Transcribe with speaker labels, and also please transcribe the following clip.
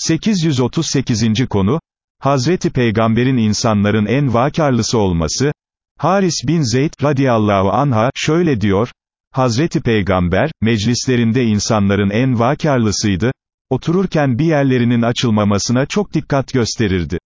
Speaker 1: 838. konu, Hazreti Peygamber'in insanların en vakarlısı olması, Haris bin Zeyd, radiyallahu anha, şöyle diyor, Hazreti Peygamber, meclislerinde insanların en vakarlısıydı, otururken bir yerlerinin açılmamasına çok dikkat gösterirdi.